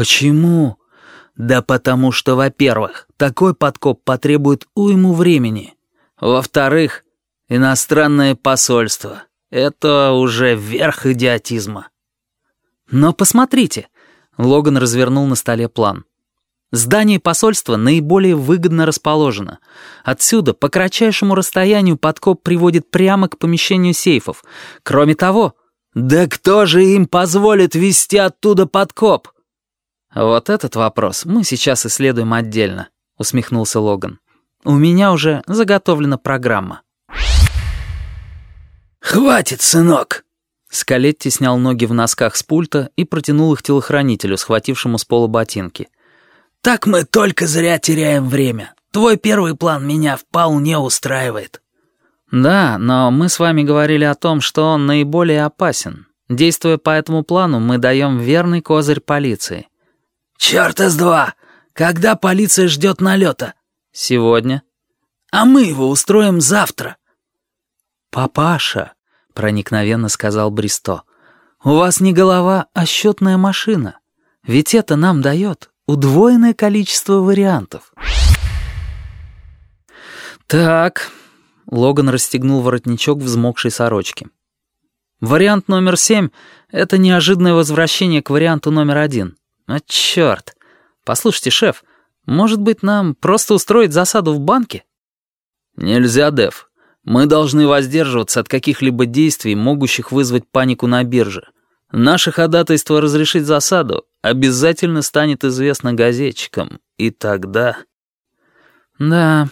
«Почему?» «Да потому что, во-первых, такой подкоп потребует уйму времени. Во-вторых, иностранное посольство. Это уже верх идиотизма». «Но посмотрите», — Логан развернул на столе план. Здание посольства наиболее выгодно расположено. Отсюда по кратчайшему расстоянию подкоп приводит прямо к помещению сейфов. Кроме того... «Да кто же им позволит вести оттуда подкоп?» «Вот этот вопрос мы сейчас исследуем отдельно», — усмехнулся Логан. «У меня уже заготовлена программа». «Хватит, сынок!» Скалетти снял ноги в носках с пульта и протянул их телохранителю, схватившему с пола ботинки. «Так мы только зря теряем время. Твой первый план меня вполне устраивает». «Да, но мы с вами говорили о том, что он наиболее опасен. Действуя по этому плану, мы даем верный козырь полиции». «Чёрт из два! Когда полиция ждет налета?» «Сегодня». «А мы его устроим завтра». «Папаша», — проникновенно сказал Бристо, — «у вас не голова, а счетная машина. Ведь это нам дает удвоенное количество вариантов. «Так...» — Логан расстегнул воротничок взмокшей сорочки. «Вариант номер семь — это неожиданное возвращение к варианту номер один. А черт! Послушайте, шеф, может быть, нам просто устроить засаду в банке?» «Нельзя, Дев. Мы должны воздерживаться от каких-либо действий, могущих вызвать панику на бирже. Наше ходатайство разрешить засаду обязательно станет известно газетчикам, и тогда... Да,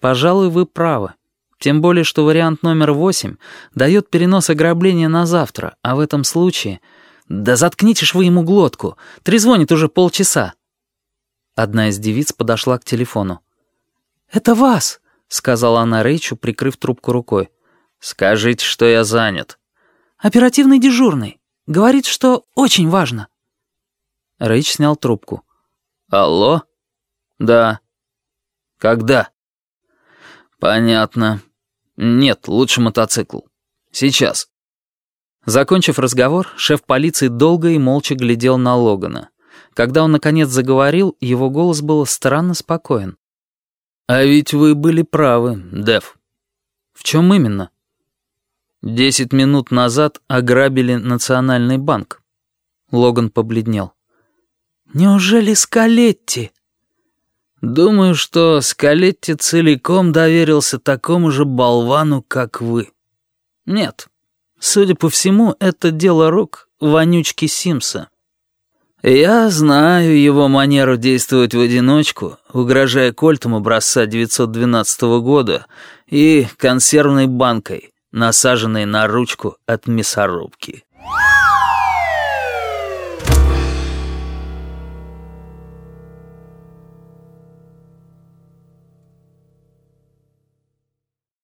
пожалуй, вы правы. Тем более, что вариант номер восемь дает перенос ограбления на завтра, а в этом случае... Да заткните ж вы ему глотку, трезвонит уже полчаса. Одна из девиц подошла к телефону. «Это вас», — сказала она Рэйчу, прикрыв трубку рукой. «Скажите, что я занят». «Оперативный дежурный. Говорит, что очень важно». Рэйч снял трубку. «Алло? Да. Когда?» «Понятно. Нет, лучше мотоцикл. Сейчас». Закончив разговор, шеф полиции долго и молча глядел на Логана. Когда он наконец заговорил, его голос был странно спокоен. «А ведь вы были правы, Дэв». «В чем именно?» Десять минут назад ограбили Национальный банк. Логан побледнел. «Неужели Скалетти?» «Думаю, что Скалетти целиком доверился такому же болвану, как вы. Нет, судя по всему, это дело рук вонючки Симса. Я знаю его манеру действовать в одиночку, угрожая кольтом образца 912 года и консервной банкой, насаженной на ручку от мясорубки.